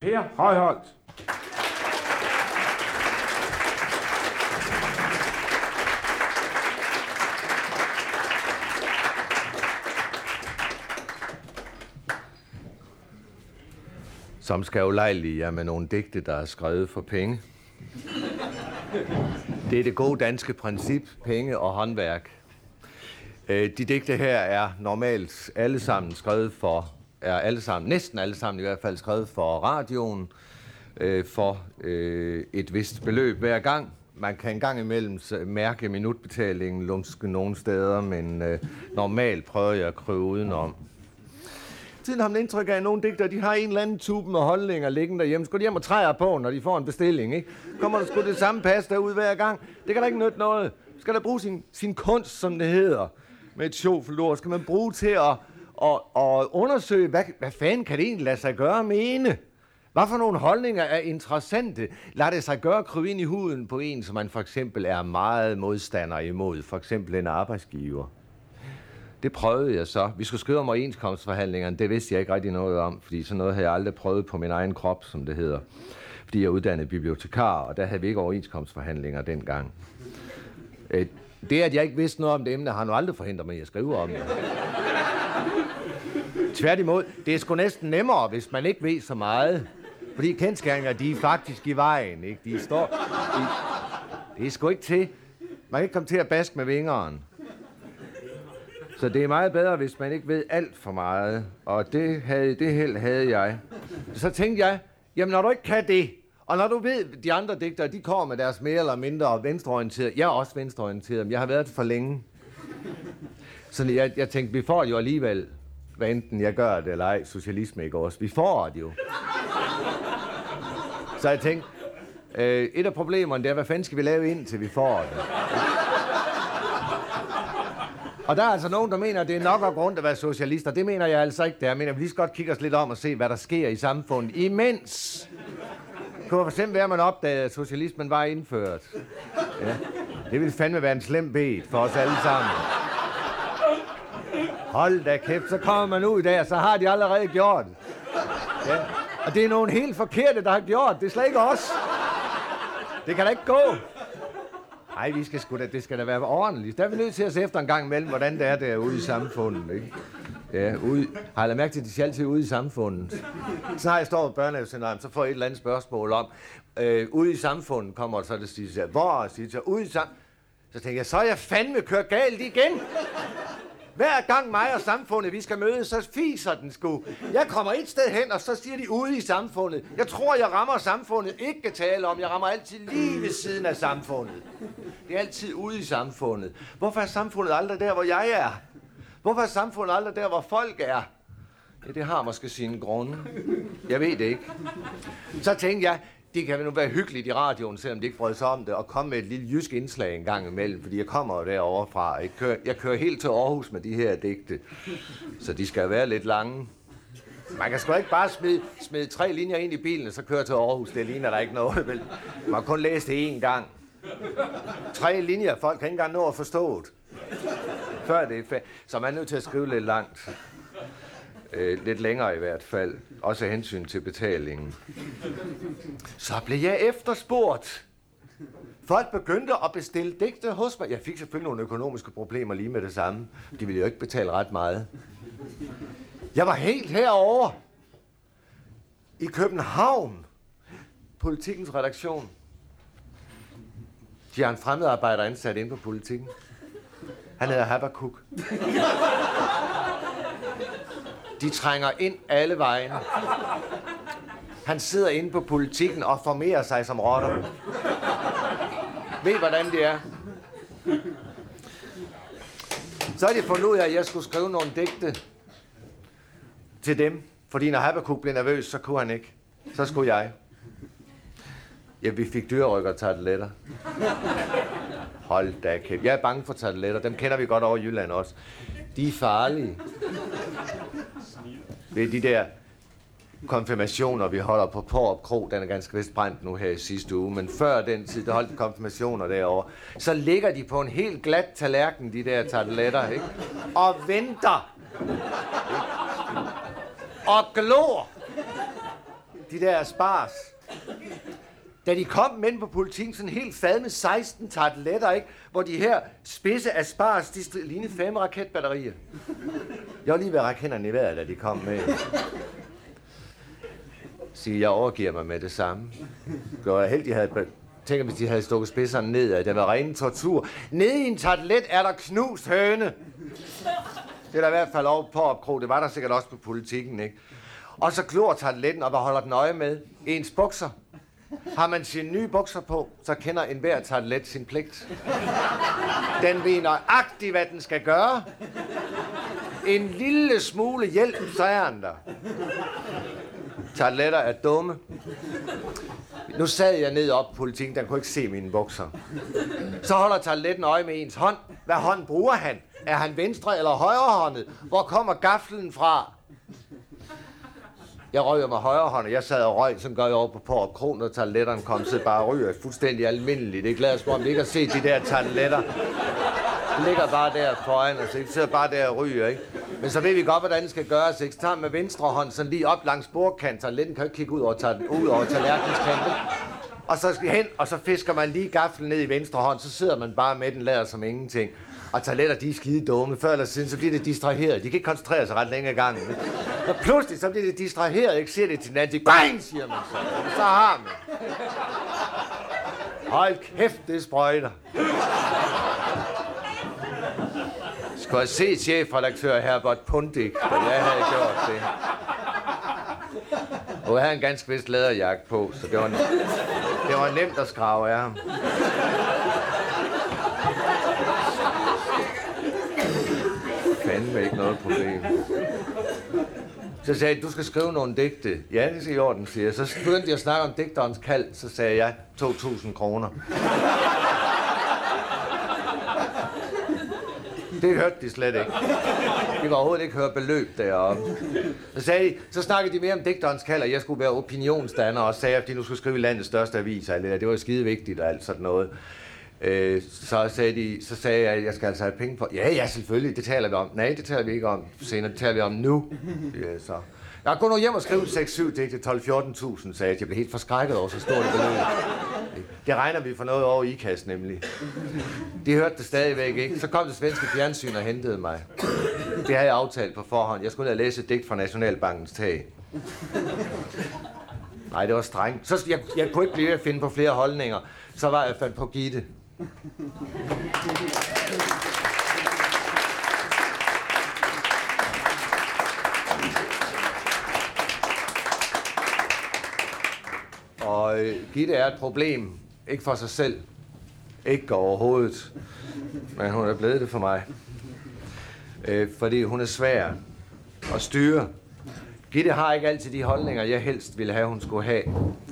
Per Højholdt. som skal ulejlige jer med nogle digte, der er skrevet for penge. Det er det gode danske princip, penge og håndværk. Øh, de digte her er normalt alle sammen skrevet for, er alle sammen, næsten alle sammen i hvert fald skrevet for radioen, øh, for øh, et vist beløb hver gang. Man kan en gang imellem mærke minutbetalingen lumske nogle steder, men øh, normalt prøver jeg at krøve udenom tiden har man indtryk af, at nogle digter, de har en eller anden tube med holdninger liggende derhjemme. Skal de hjem og træer på, når de får en bestilling, ikke? Kommer der sgu det samme pas derud hver gang? Det kan da ikke nytte noget. Skal der bruge sin, sin kunst, som det hedder, med et sjovflor, skal man bruge til at, og, og undersøge, hvad, hvad fanden kan det egentlig lade sig gøre mene? Hvad for nogle holdninger er interessante? Lad det sig gøre krybe ind i huden på en, som man for eksempel er meget modstander imod, for eksempel en arbejdsgiver. Det prøvede jeg så. Vi skulle skrive om overenskomstforhandlingerne. Det vidste jeg ikke rigtig noget om, fordi sådan noget havde jeg aldrig prøvet på min egen krop, som det hedder. Fordi jeg er uddannet bibliotekar, og der havde vi ikke overenskomstforhandlinger dengang. Øh, det, at jeg ikke vidste noget om det emne, har nu aldrig forhindret mig i at skrive om det. Tværtimod, det er sgu næsten nemmere, hvis man ikke ved så meget. Fordi kendskærninger, de er faktisk i vejen, ikke? De står... De, det er sgu ikke til. Man kan ikke komme til at baske med vingeren. Så det er meget bedre, hvis man ikke ved alt for meget. Og det, havde, det held havde jeg. Så tænkte jeg, jamen når du ikke kan det, og når du ved, de andre digtere, de kommer med deres mere eller mindre venstreorienterede. Jeg er også venstreorienteret, men jeg har været det for længe. Så jeg, jeg tænkte, vi får jo alligevel, hvad enten jeg gør det eller ej, socialisme ikke også. Vi får det jo. Så jeg tænkte, øh, et af problemerne, det er, hvad fanden skal vi lave indtil vi får det? Og der er altså nogen, der mener, at det er nok at rundt at være socialister. Det mener jeg altså ikke, det er. Jeg mener, vi lige godt kigge os lidt om og se, hvad der sker i samfundet. Imens kunne for eksempel være, at man opdagede, at socialismen var indført. Ja. Det ville fandme være en slem bed for os alle sammen. Hold da kæft, så kommer man ud der, så har de allerede gjort det. Ja. Og det er nogen helt forkerte, der har gjort det. er slet ikke os. Det kan da ikke gå. Nej, vi skal sgu da, det skal da være ordentligt. Der er vi nødt til at se efter en gang imellem, hvordan det er derude i samfundet. Ikke? Ja, ude, har jeg mærke til, at de skal altid ude i samfundet. Så har jeg står på børnehavescenariet, så får jeg et eller andet spørgsmål om, øh, ude i samfundet kommer så det siger, hvor siger så ude i samfundet. Så tænker jeg, så er jeg fandme kørt galt igen. Hver gang mig og samfundet, vi skal mødes, så fiser den sgu. Jeg kommer et sted hen, og så siger de ude i samfundet. Jeg tror, jeg rammer samfundet. Ikke kan tale om, jeg rammer altid lige ved siden af samfundet. Det er altid ude i samfundet. Hvorfor er samfundet aldrig der, hvor jeg er? Hvorfor er samfundet aldrig der, hvor folk er? Ja, det har måske sine grunde. Jeg ved det ikke. Så tænkte jeg, det kan nu være hyggeligt i radioen, selvom de ikke brød sig om det, og komme med et lille jysk indslag en gang imellem, fordi jeg kommer jo derovre fra. Jeg kører, jeg kører helt til Aarhus med de her digte, så de skal være lidt lange. Man kan sgu ikke bare smide, smide tre linjer ind i bilen, og så køre til Aarhus. Det ligner der ikke noget, vel? Man kan kun læse det én gang. Tre linjer, folk kan ikke engang nå at forstå det. Før det er Så man er nødt til at skrive lidt langt. Øh, lidt længere i hvert fald. Også af hensyn til betalingen. Så blev jeg efterspurgt. Folk begyndte at bestille digte hos mig. Jeg fik selvfølgelig nogle økonomiske problemer lige med det samme. De ville jo ikke betale ret meget. Jeg var helt herover i København. Politikens redaktion. De har en fremmedarbejder ansat inde på politikken. Han hedder Habakuk. De trænger ind alle vejen. Han sidder inde på politikken og formerer sig som rotter. Ved, hvordan det er? Så har de fundet ud af, at jeg skulle skrive nogle digte til dem. Fordi når Habakuk blev nervøs, så kunne han ikke. Så skulle jeg. Ja, vi fik dyrerykker og tarteletter. Hold da kæft. Jeg er bange for tarteletter. Dem kender vi godt over Jylland også. De er farlige ved de der konfirmationer, vi holder på Porup Kro. Den er ganske vist brændt nu her i sidste uge. Men før den tid, der holdt konfirmationer derovre. Så ligger de på en helt glat tallerken, de der tarteletter, ikke? Og venter. Ikke? Og glor de der spars. Da de kom med på politikken, sådan helt fad med 16 tartletter, ikke? Hvor de her spidse spars, de lignede fem raketbatterier. Jeg var lige ved at række hænderne i vejret, da de kom med. Sige, jeg overgiver mig med det samme. Gør jeg heldig, havde Tænk, hvis de havde stukket spidserne ned, at det var ren tortur. Nede i en tartlet er der knust høne. Det er der i hvert fald over på opkrog. Det var der sikkert også på politikken, ikke? Og så klor tartletten op og holder den øje med. Ens bukser. Har man sine nye bukser på, så kender enhver tartelet sin pligt. Den ved nøjagtigt, hvad den skal gøre. En lille smule hjælp, så er han der. Tarteletter er dumme. Nu sad jeg ned op på politikken, den kunne ikke se mine bukser. Så holder tarteletten øje med ens hånd. Hvad hånd bruger han? Er han venstre eller højrehåndet? Hvor kommer gaflen fra? Jeg røg med højre hånd, og jeg sad og røg, som gør jeg over på Port Kron, og tarteletterne kom, så bare og ryger fuldstændig almindeligt. Det er glad, om vi ikke har set de der tarteletter. Det ligger bare der foran os, ikke? sidder bare der og ryger, ikke? Men så ved vi godt, hvordan det skal gøres, ikke? Så tager med venstre hånd sådan lige op langs bordkanten, tarteletten kan ikke kigge ud over, ud over tallerkenskanten. Og så skal hen, og så fisker man lige gaflen ned i venstre hånd, så sidder man bare med den, lader som ingenting. Og toiletter, de er skide dumme. Før eller siden, så bliver det distraheret. De kan ikke koncentrere sig ret længe gang. Så pludselig, så bliver det distraheret. Ikke ser det til den anden. Bang, siger man så. Så har man. Hold kæft, det sprøjter. Skulle jeg se chefredaktør Herbert Pundik, da jeg havde gjort det. Og jeg havde en ganske vist læderjagt på, så det var, det var nemt at skrave af ham. fandme ikke noget problem. Så sagde jeg, du skal skrive nogle digte. Ja, det er i orden, siger jeg. Så begyndte jeg at snakke om digterens kald, så sagde jeg 2.000 kroner. Det hørte de slet ikke. De var overhovedet ikke høre beløb deroppe. Så, sagde de, så snakkede de mere om digterens kald, og jeg skulle være opinionsdanner, og sagde, at de nu skulle skrive landets største avis. Det var jo skide vigtigt og alt sådan noget. Øh, så, sagde de, så sagde jeg, at jeg skal altså have penge for. Ja, ja, selvfølgelig, det taler vi om. Nej, det taler vi ikke om senere, det taler vi om nu. Ja, så. Jeg går nu hjem og skrive 6-7 digte, 12-14.000, sagde jeg. Jeg blev helt forskrækket over så stort et beløb. Det regner vi for noget over i kassen nemlig. De hørte det stadigvæk ikke. Så kom det svenske fjernsyn og hentede mig. Det havde jeg aftalt på forhånd. Jeg skulle have læse et digt fra Nationalbankens tag. Nej, det var strengt. Så jeg, jeg kunne ikke blive at finde på flere holdninger. Så var jeg fandt på Gitte. Og øh, Gitte er et problem. Ikke for sig selv. Ikke overhovedet. Men hun er blevet det for mig. Øh, fordi hun er svær at styre. Gitte har ikke altid de holdninger, jeg helst ville have, hun skulle have.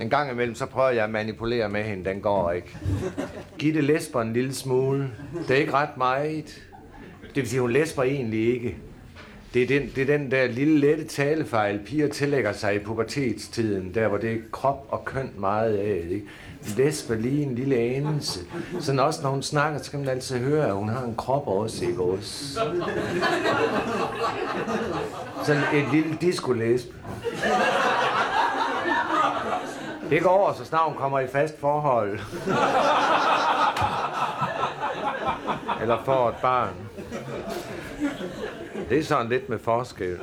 En gang imellem, så prøver jeg at manipulere med hende. Den går ikke. Gitte læsper en lille smule. Det er ikke ret meget. Det vil sige, hun læsper egentlig ikke. Det er, den, det er den der lille lette talefejl, piger tillægger sig i pubertetstiden, der hvor det er krop og køn meget af. Ikke? Læsper lige en lille anelse. Sådan også når hun snakker, så kan man altid høre, at hun har en krop også, ikke også? Sådan et lille disco-læsp. Det går over, så snart hun kommer i fast forhold. Eller får et barn. Det er sådan lidt med forskel.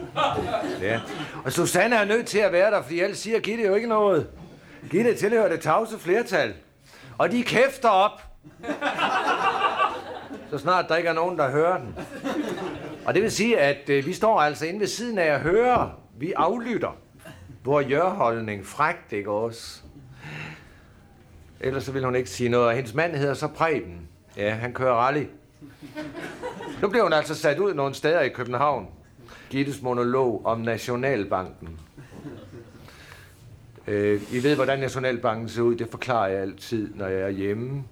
Ja. Og Susanne er nødt til at være der, fordi ellers siger Gitte jo ikke noget. Gitte tilhører det tavse flertal. Og de kæfter op. Så snart der ikke er nogen, der hører den. Og det vil sige, at øh, vi står altså inde ved siden af at høre. Vi aflytter. Hvor jørholdning frægt, ikke også? Ellers så vil hun ikke sige noget. Og hendes mand hedder så Preben. Ja, han kører rally. Nu bliver hun altså sat ud nogle steder i København. Gittes monolog om Nationalbanken. Øh, I ved, hvordan Nationalbanken ser ud. Det forklarer jeg altid, når jeg er hjemme.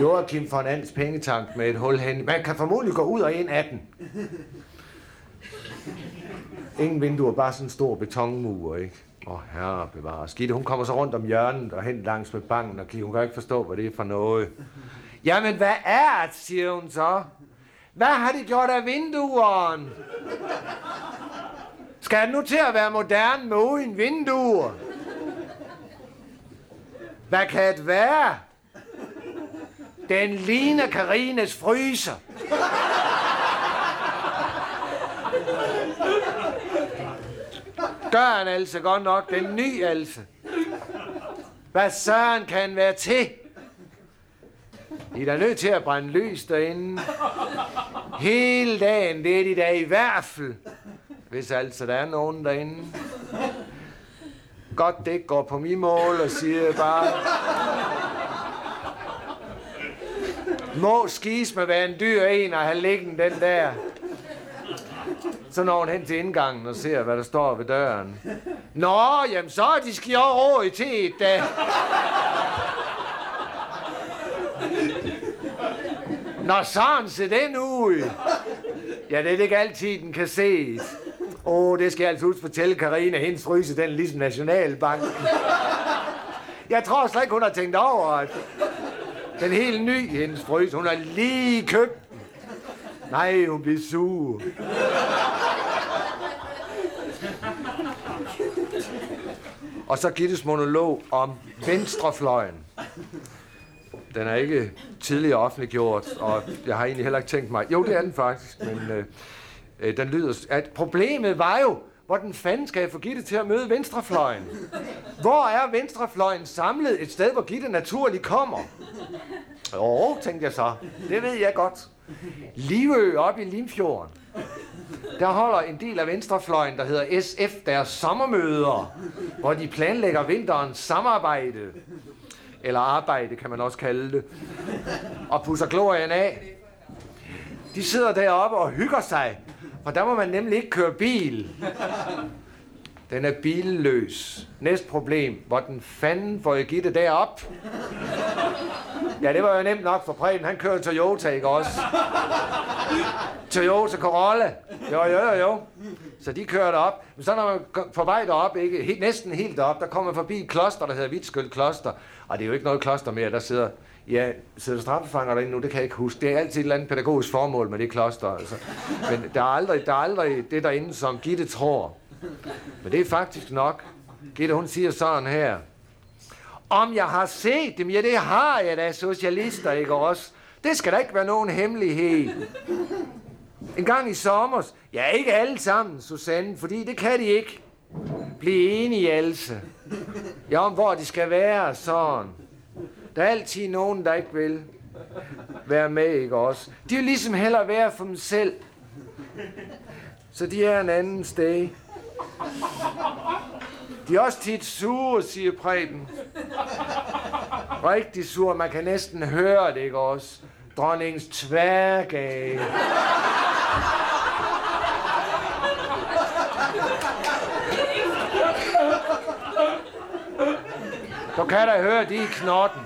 Joachim von Ans pengetank med et hul hen. Man kan formodentlig gå ud og ind af den. Ingen vinduer, bare sådan en stor betonmur, ikke? Åh, oh, herre bevare. Skitte, hun kommer så rundt om hjørnet og hen langs med banken, og hun kan ikke forstå, hvad det er for noget. Jamen, hvad er det, siger hun så. Hvad har de gjort af vinduerne? Skal det nu til at være moderne med uden vinduer? Hvad kan det være? Den ligner Karines fryser. Gør en altså godt nok, den nye altså. Hvad søren kan være til? I er da nødt til at brænde lys derinde. Hele dagen, det er de da i hvert fald. Hvis altså der er nogen derinde. Godt det ikke går på min mål og siger bare... Må skis med være en dyr en og have liggende den der. Så når hun hen til indgangen og ser, hvad der står ved døren. Nå, jamen så er de skjort over i til et da. Nå, sådan ser den ud. Ja, det er ikke altid, den kan ses. Åh, oh, det skal jeg altså huske fortælle Karina. Hendes fryse, den er ligesom Nationalbanken. Jeg tror slet ikke, hun har tænkt over, at den helt ny, hendes fryse, hun har lige købt Nej, hun bliver sur. Og så Gittes monolog om venstrefløjen. Den er ikke tidligere offentliggjort, og jeg har egentlig heller ikke tænkt mig... Jo, det er den faktisk, men øh, øh den lyder... At problemet var jo, hvordan fanden skal jeg få Gitte til at møde venstrefløjen? Hvor er venstrefløjen samlet et sted, hvor Gitte naturligt kommer? Jo, tænkte jeg så. Det ved jeg godt. Livø op i Limfjorden. Der holder en del af venstrefløjen, der hedder SF, deres sommermøder, hvor de planlægger vinterens samarbejde. Eller arbejde, kan man også kalde det. Og pusser glorien af. De sidder deroppe og hygger sig, for der må man nemlig ikke køre bil. Den er billøs. Næste problem. Hvordan fanden får jeg givet det derop? Ja, det var jo nemt nok for Preben. Han kører Toyota, ikke også? Toyota Corolla. Jo, jo, jo, jo. Så de kører derop. Men så når man på vej derop, ikke, helt, næsten helt derop, der kommer man forbi et kloster, der hedder Vitskøl Kloster. Og det er jo ikke noget kloster mere, der sidder Ja, sidder straffefanger derinde nu, det kan jeg ikke huske. Det er altid et eller andet pædagogisk formål med det kloster. Altså. Men der er, aldrig, der er aldrig det derinde, som Gitte tror. Men det er faktisk nok. Gitte, hun siger sådan her. Om jeg har set dem, ja det har jeg da, socialister, ikke også? Det skal da ikke være nogen hemmelighed. En gang i sommer, ja ikke alle sammen, Susanne, fordi det kan de ikke blive enige, altså. Ja, om hvor de skal være, sådan. Der er altid nogen, der ikke vil være med, ikke også? De vil ligesom hellere være for dem selv. Så de er en anden sted. De er også tit sure, siger Preben. Rigtig sur. Man kan næsten høre det, ikke også? Dronningens tværgave. Du kan da høre, de er knotten.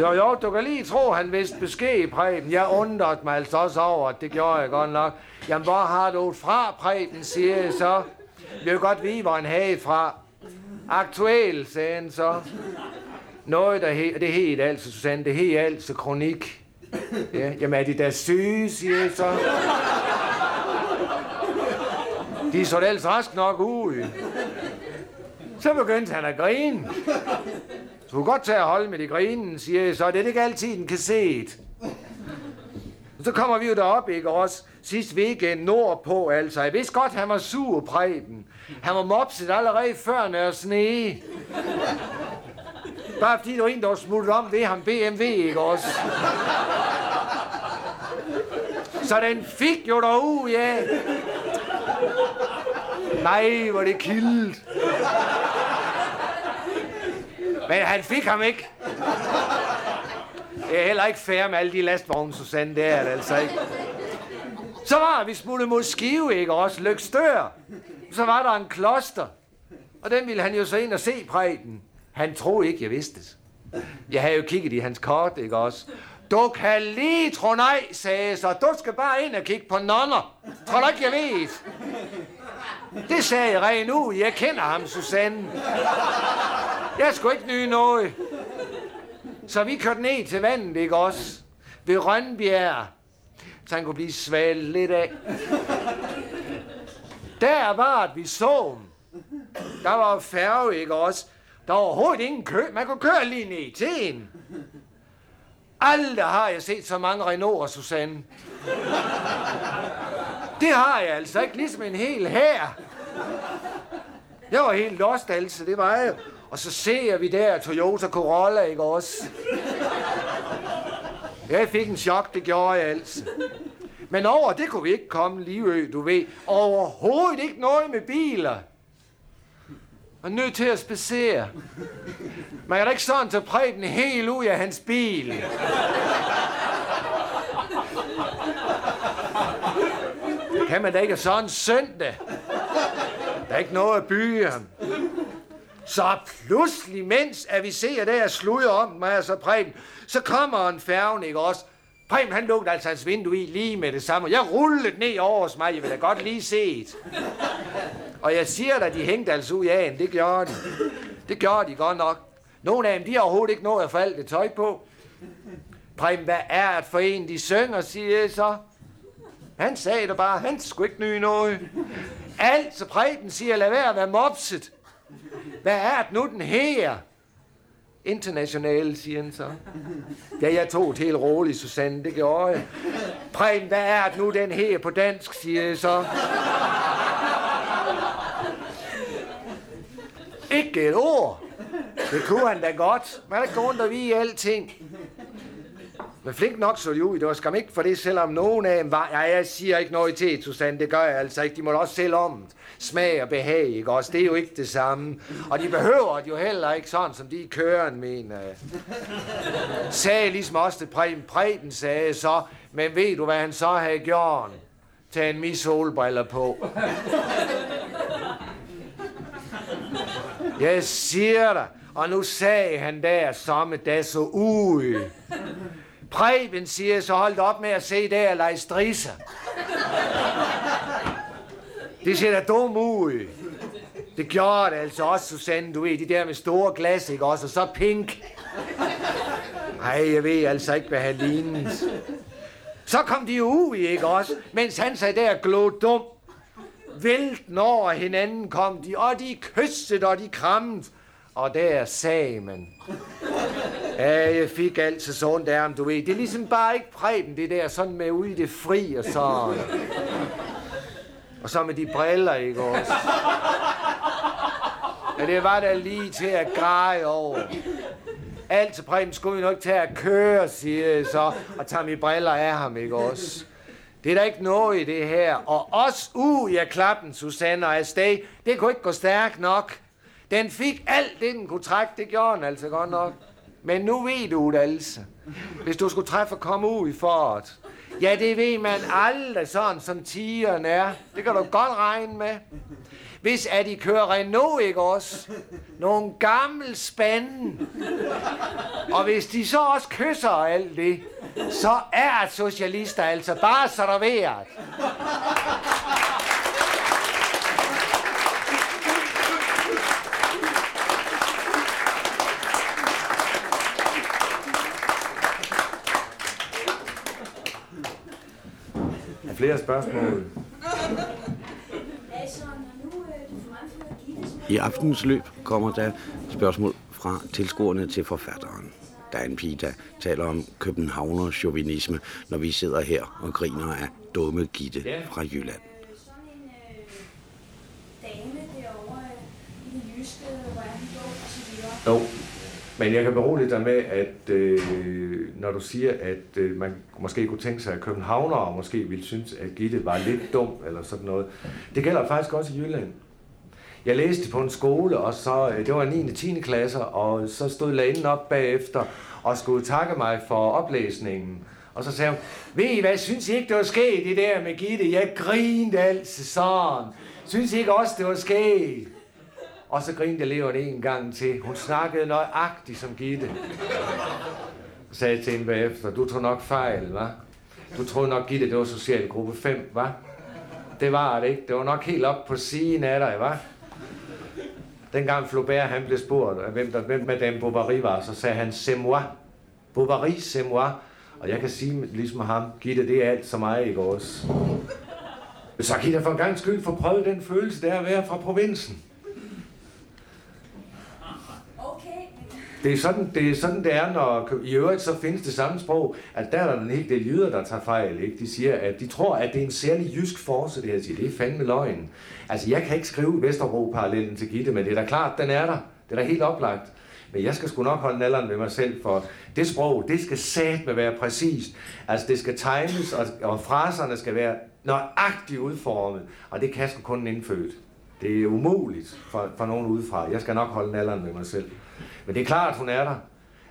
Jo, jo, du kan lige tro, han vidste besked, Preben. Jeg undrede mig altså også over, at det gjorde jeg godt nok. Jamen, hvor har du fra, Preben, siger jeg så. Jeg vil godt vide, hvor han havde fra. Aktuel, sagde han så. Noget, der he, det hed altså, Susanne, det hed altså kronik. Ja, jamen, er de da syge, siger jeg så. De så ellers rask nok ud. Så begyndte han at grine. Du du godt tage at holde med de grinen, siger jeg så. Det er ikke altid, den kan se det. Så kommer vi jo derop, ikke også? Sidste weekend nordpå, altså. Jeg vidste godt, han var sur, Preben. Han var mopset allerede før nær sne. Bare fordi der var en, der var smuttet om ved ham BMW, ikke også? Så den fik jo derud, ja. Nej, hvor det kildt. Men han fik ham ikke. Det er heller ikke fair med alle de lastvogne, Susanne, det er det altså ikke. Så var vi smuttet mod Skive, ikke også? Lykstør. Så var der en kloster. Og den ville han jo så ind og se præden. Han troede ikke, jeg vidste det. Jeg havde jo kigget i hans kort, ikke også? Du kan lige tro nej, sagde jeg så. Du skal bare ind og kigge på nonner. Tror du ikke, jeg ved? Det sagde jeg rent ud. Jeg kender ham, Susanne. Jeg skulle ikke nyde noget. Så vi kørte ned til vandet, ikke også? Ved Rønbjerg. Så han kunne blive svalt lidt af. Der var, at vi så Der var færge, ikke også? Der var overhovedet ingen kø. Man kunne køre lige ned til en. Aldrig har jeg set så mange Renault'er, Susanne. Det har jeg altså ikke, ligesom en hel her. Jeg var helt lost, altså, det var jeg. Og så ser vi der Toyota Corolla, ikke også? Jeg fik en chok, det gjorde jeg altså. Men over det kunne vi ikke komme, Livø, du ved. Overhovedet ikke noget med biler og nødt til at spacere. Man kan da ikke sådan tage præben helt ud af hans bil. Kan man da ikke sådan søndag? Der er ikke noget at byge ham. Så pludselig, mens at vi ser der sludder om mig, så Preben, så kommer en færgen, ikke også? Preben, han lukkede altså hans vindue i lige med det samme. Jeg rullede ned over hos mig, jeg vil da godt lige se det. Og jeg siger dig, de hængte altså ud af en. Det gjorde de. Det gjorde de godt nok. Nogle af dem, de har overhovedet ikke nået at få alt det tøj på. Prem, hvad er at for en, de synger, siger jeg så. Han sagde det bare, han skulle ikke nye noget. Altså, Preben siger, lad være at være mopset. Hvad er det nu, den her? Internationale, siger han så. Ja, jeg tog det helt roligt, Susanne, det gjorde jeg. Preben, hvad er det nu, den her på dansk, siger jeg så. Ikke et ord. Det kunne han da godt. Man er ikke rundt og vige alting. Men flink nok så de ud. Det var skam ikke for det, selvom nogen af dem var... Ja, jeg siger ikke noget til, Susanne. Det gør jeg altså ikke. De må også selv om Smag og behag, ikke også? Det er jo ikke det samme. Og de behøver det jo heller ikke sådan, som de kører, mener. Sagde ligesom også det Preben. Preben sagde så, men ved du, hvad han så havde gjort? Tag en mis solbriller på. Jeg siger dig, og nu sagde han der som dag så ud. Preben siger så holdt op med at se der og lege strisser. Det ser da dum ud. Det gjorde det altså også, Susanne, du ved, de der med store glas, ikke også, og så pink. Nej, jeg ved altså ikke, hvad han lignede. Så kom de ud, ikke også, mens han sagde der glå dum. Vælten over hinanden kom de, og de kyssede, og de krammede. Og der sagde man. Ja, jeg fik altid sådan der, du ved. Det er ligesom bare ikke præben, det der sådan med ude i det fri og så. Og så med de briller, ikke også? Ja, det var da lige til at greje over. Altid Preben skulle vi nok til at køre, siger jeg så, og tage mine briller af ham, ikke også? Det er der ikke noget i det her. Og os uh, ud af klappen, Susanne og afsted, det kunne ikke gå stærkt nok. Den fik alt det, den kunne trække. Det gjorde den altså godt nok. Men nu ved du det altså. Hvis du skulle træffe at komme ud i fort. Ja, det ved man aldrig sådan, som tigeren er. Det kan du godt regne med. Hvis at I kører Renault, ikke også? Nogle gamle spanden. Og hvis de så også kysser og alt det, så er socialister altså bare serveret. Flere spørgsmål? I aftens løb kommer der spørgsmål fra tilskuerne til forfatteren. Der er en pige, der taler om københavner chauvinisme, når vi sidder her og griner af dumme Gitte fra Jylland. Jo, men jeg kan berolige dig med, at øh, når du siger, at øh, man måske kunne tænke sig, at københavnere måske ville synes, at Gitte var lidt dum, eller sådan noget. Det gælder faktisk også i Jylland. Jeg læste på en skole, og så, øh, det var 9. og 10. klasser, og så stod lægen op bagefter og skulle takke mig for oplæsningen. Og så sagde hun, ved I hvad, synes I ikke, det var sket det der med Gitte? Jeg grinede altid sådan. Synes I ikke også, det var sket? Og så grinede eleverne en gang til. Hun snakkede nøjagtigt som Gitte. Sagde til hende bagefter, du tror nok fejl, hva? Du troede nok, Gitte, det var socialgruppe 5, hva? Det var det ikke. Det var nok helt op på siden af dig, hva? Dengang Flaubert han blev spurgt, øh, hvem, der, hvem Madame Bovary var, så sagde han, c'est moi. Bovary, c'est moi. Og jeg kan sige ligesom ham, Gitte, det er alt så mig, ikke også? Så Gitte for en gang skyld få prøvet den følelse, der at være fra provinsen. Det er, sådan, det er sådan, det er, når i øvrigt så findes det samme sprog, at der er der en hel del jyder, der tager fejl. Ikke? De siger, at de tror, at det er en særlig jysk force, det her siger. Det er fandme løgn. Altså, jeg kan ikke skrive Vesterbro-parallellen til Gitte, men det er da klart, den er der. Det er da helt oplagt. Men jeg skal sgu nok holde nalderen ved mig selv, for det sprog, det skal satme være præcist. Altså, det skal tegnes, og, og fraserne skal være nøjagtigt udformet. Og det kan sgu kun en indfødt. Det er umuligt for, for nogen udefra. Jeg skal nok holde nalderen ved mig selv. Men det er klart, at hun er der.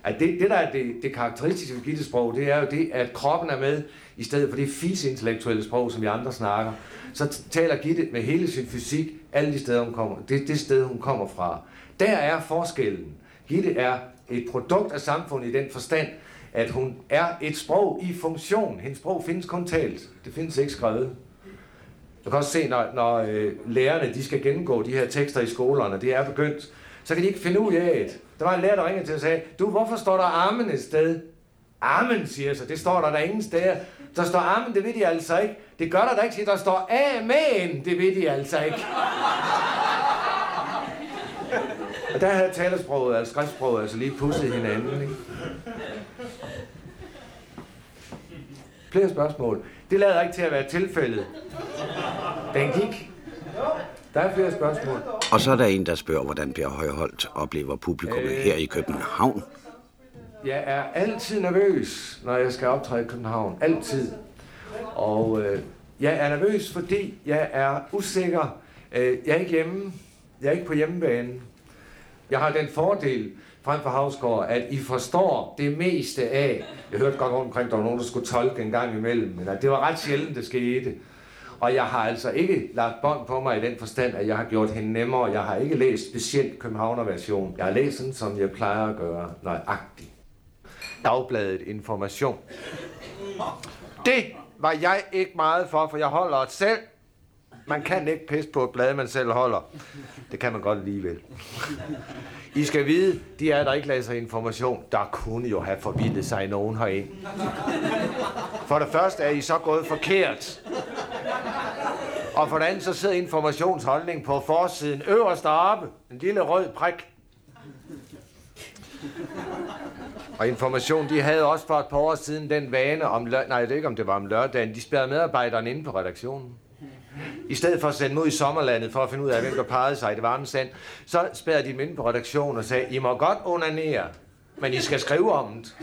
At det, det der er det, det karakteristiske ved Gittes sprog, det er jo det, at kroppen er med, i stedet for det fise intellektuelle sprog, som vi andre snakker. Så taler Gitte med hele sin fysik, alle de steder, hun kommer, det, det sted, hun kommer fra. Der er forskellen. Gitte er et produkt af samfundet i den forstand, at hun er et sprog i funktion. Hendes sprog findes kun talt. Det findes ikke skrevet. Du kan også se, når, når øh, lærerne de skal gennemgå de her tekster i skolerne, det er begyndt, så kan de ikke finde ud af det. Der var en lærer, der ringede til og sagde, du, hvorfor står der armen et sted? Armen, siger så. Det står der der ingen steder. Der står armen, det ved de altså ikke. Det gør der da ikke, siger der står amen, det ved de altså ikke. Og der havde talesproget, altså skriftsproget, altså lige pusset hinanden, ikke? Flere spørgsmål. Det lader ikke til at være tilfældet. Den gik. Der er flere spørgsmål. Og så er der en, der spørger, hvordan Per Højholdt oplever publikum øh... her i København. Jeg er altid nervøs, når jeg skal optræde i København. Altid. Og øh, jeg er nervøs, fordi jeg er usikker. Øh, jeg er ikke hjemme. Jeg er ikke på hjemmebane. Jeg har den fordel frem for Havsgaard, at I forstår det meste af. Jeg hørte godt omkring, at der var nogen, der skulle tolke en gang imellem, men det var ret sjældent, det skete. Og jeg har altså ikke lagt bånd på mig i den forstand, at jeg har gjort hende nemmere. Jeg har ikke læst specielt Københavner-version. Jeg har læst sådan, som jeg plejer at gøre, nøjagtigt. Dagbladet Information. Det var jeg ikke meget for, for jeg holder os selv. Man kan ikke pisse på et blad, man selv holder. Det kan man godt alligevel. I skal vide, de er der ikke læser information, der kunne jo have forvildet sig nogen herind. For det første er I så gået forkert. Og for det andet så sidder informationsholdning på forsiden øverst oppe. En lille rød prik. Og information, de havde også for et par år siden den vane om, nej, det er ikke om det var om lørdagen, de spærrede medarbejderne inde på redaktionen. I stedet for at sende dem ud i sommerlandet for at finde ud af, hvem der pegede sig i det varme sand, så spærrede de dem ind på redaktionen og sagde, I må godt onanere, men I skal skrive om det.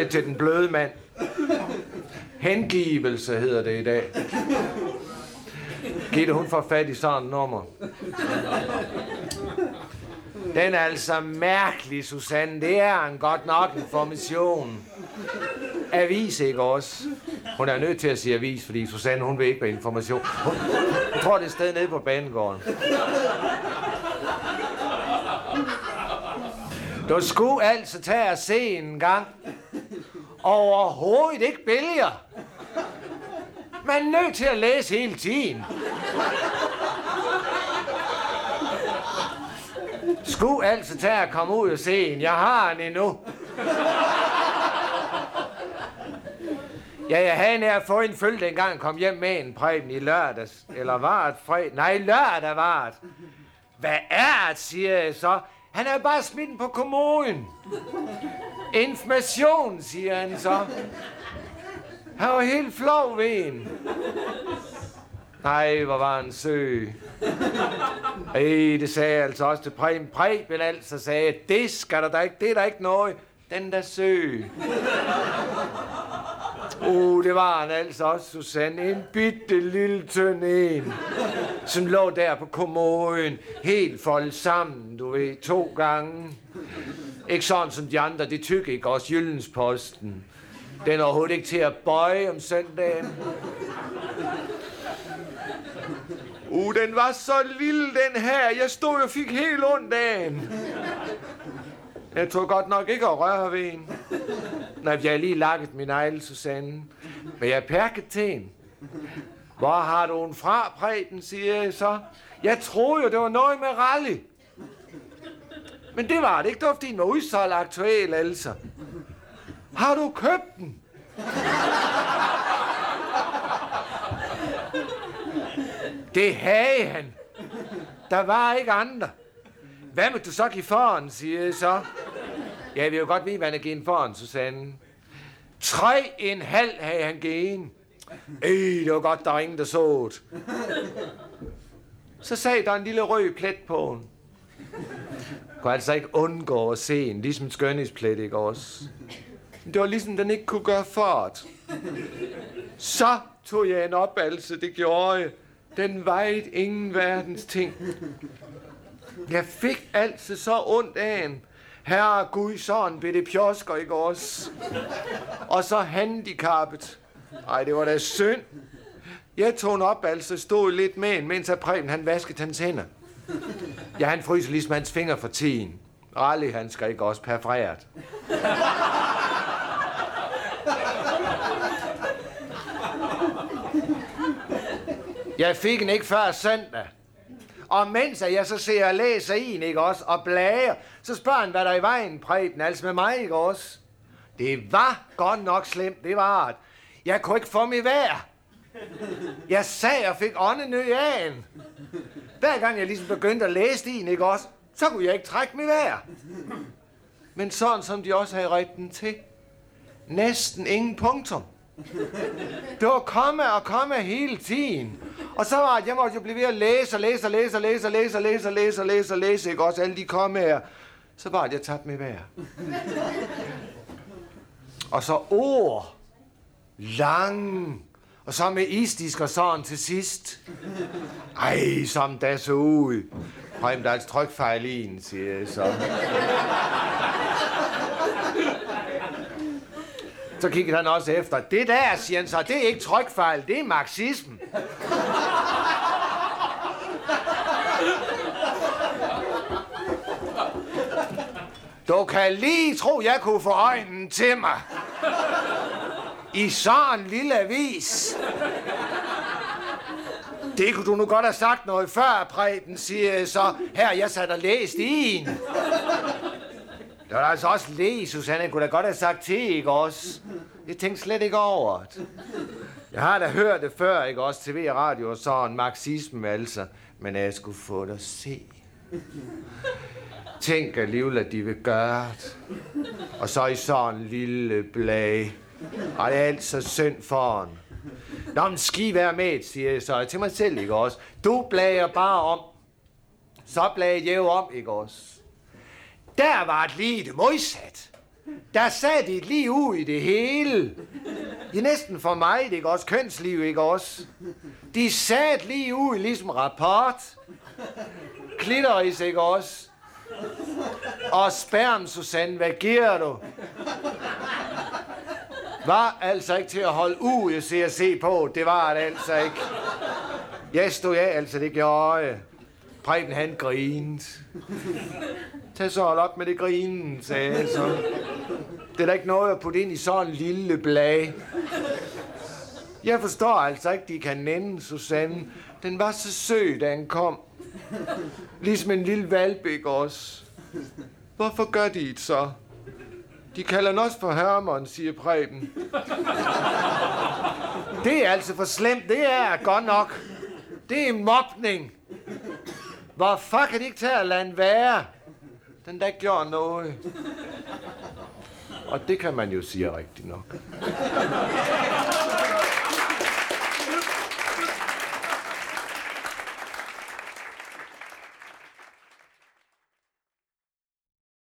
blev til den bløde mand. Hengivelse hedder det i dag. Gitte, hun får fat i sådan nummer. Den er altså mærkelig, Susanne. Det er en godt nok en formation. Avis, ikke også? Hun er nødt til at sige avis, fordi Susanne, hun vil ikke være information. Hun, hun tror, det er sted nede på banegården. Du skulle altså tage og se en gang. Overhovedet ikke billeder. Man er nødt til at læse hele tiden. Skulle altså tage at komme ud og se en. Jeg har en endnu. Ja, jeg havde nær fået en følge, dengang kom hjem med en præben i lørdags. Eller var det fred? Nej, lørdag var det. Hvad er det, siger jeg så. Han er bare smidt på kommunen. Information, siger han så. Han var helt flov ved en. Nej, hvor var en sø. Ej, det sagde jeg altså også til Preben. Preben altså sagde, det skal der da ikke, det er der ikke noget. Den der sø. Uh, det var han altså også, Susanne. En bitte lille tynd en. Som lå der på kommoden. Helt foldet sammen, du ved, to gange. Ikke sådan som de andre, det tykker ikke også Jyllandsposten. Den er overhovedet ikke til at bøje om søndagen. Uh, den var så lille, den her. Jeg stod og fik helt ondt af den. Jeg tog godt nok ikke at røre ved en. Når jeg lige lagt min ejle, Susanne. Men jeg perket til en. Hvor har du en fra, Preben, siger jeg så. Jeg troede jo, det var noget med rally. Men det var det ikke. Fordi den var udsolgt aktuel, altså. Har du købt den? Det havde han. Der var ikke andre. Hvad vil du så give foran, siger jeg så. Ja, jeg vil jo godt vide, hvad han er givet foran, Susanne. Tre en halv havde han givet. Ej, det var godt, der var ingen, der så det. Så sagde der en lille rød plet på hende. Kunne altså ikke undgå at se en, ligesom en skønhedsplet, ikke også? Det var ligesom, den ikke kunne gøre fart. Så tog jeg en op, det gjorde jeg. Den vejede ingen verdens ting. Jeg fik altid så ondt af en. Herre Gud, sådan blev det pjosker, ikke også? Og så handicappet. Ej, det var da synd. Jeg tog en op, altså stod lidt med en, mens Preben han vaskede hans hænder. Ja, han fryser ligesom hans fingre for tiden. Rally, han skal ikke også perforeret. Jeg fik den ikke før søndag. Og mens jeg så ser og læser i en, ikke også, og blager, så spørger han, hvad der er i vejen, Preben, altså med mig, ikke også? Det var godt nok slemt, det var det. Jeg kunne ikke få mig vejr. Jeg sagde og fik åndenø af en. Hver gang jeg ligesom begyndte at læse en, ikke også, så kunne jeg ikke trække mig vejr. Men sådan som de også havde ret den til. Næsten ingen punktum. Det var komme og komme hele tiden. Og så var jeg måtte jo blive ved at læse og læse og læse og læse og læse og læse og læse og læse og læse, ikke også? Alle de kom her. Så var jeg tabt med vejr. Og så ord. Lang. Og så med istisk og sådan til sidst. Ej, som der så ud. Prøv, der er et trykfejl i en, siger jeg så. Så kiggede han også efter. Det der, siger han så, det er ikke trykfejl, det er marxismen. Du kan lige tro, jeg kunne få øjnene til mig. I sådan en lille avis. Det kunne du nu godt have sagt noget før, Preben, siger så. Her, jeg sat og læst i en. Det var altså også læ, Susanne. Jeg kunne da godt have sagt til, ikke også? Jeg tænkte slet ikke over det. Jeg har da hørt det før, ikke også? TV og radio og sådan. Marxisme, altså. Men jeg skulle få det at se. Tænk alligevel, at de vil gøre det. Og så i sådan en lille blag. Og det er alt så synd for en. Nå, men ski være med, siger jeg så til mig selv, ikke også? Du blager bare om. Så blager jeg jo om, ikke også? Der var det lige det modsat. Der sagde det lige ud i det hele. Det er næsten for mig, det ikke også? Kønsliv, ikke også? De sad lige ud, ligesom rapport. Klitoris, ikke også? Og sperm, Susanne, hvad giver du? Var altså ikke til at holde ud, jeg ser se på. Det var det altså ikke. Jeg stod af, altså det gjorde jeg. Preben han grinede. Tag så hold op med det grinen, sagde jeg så. Det er da ikke noget at putte ind i sådan en lille blag. Jeg forstår altså ikke, de kan nænde Susanne. Den var så sød, da han kom. Ligesom en lille valbæk også. Hvorfor gør de det så? De kalder den også for Hermon, siger Preben. Det er altså for slemt. Det er godt nok. Det er mobning. Hvorfor kan de ikke tage at lade den være? Den der ikke gjorde noget. Og det kan man jo sige rigtigt nok.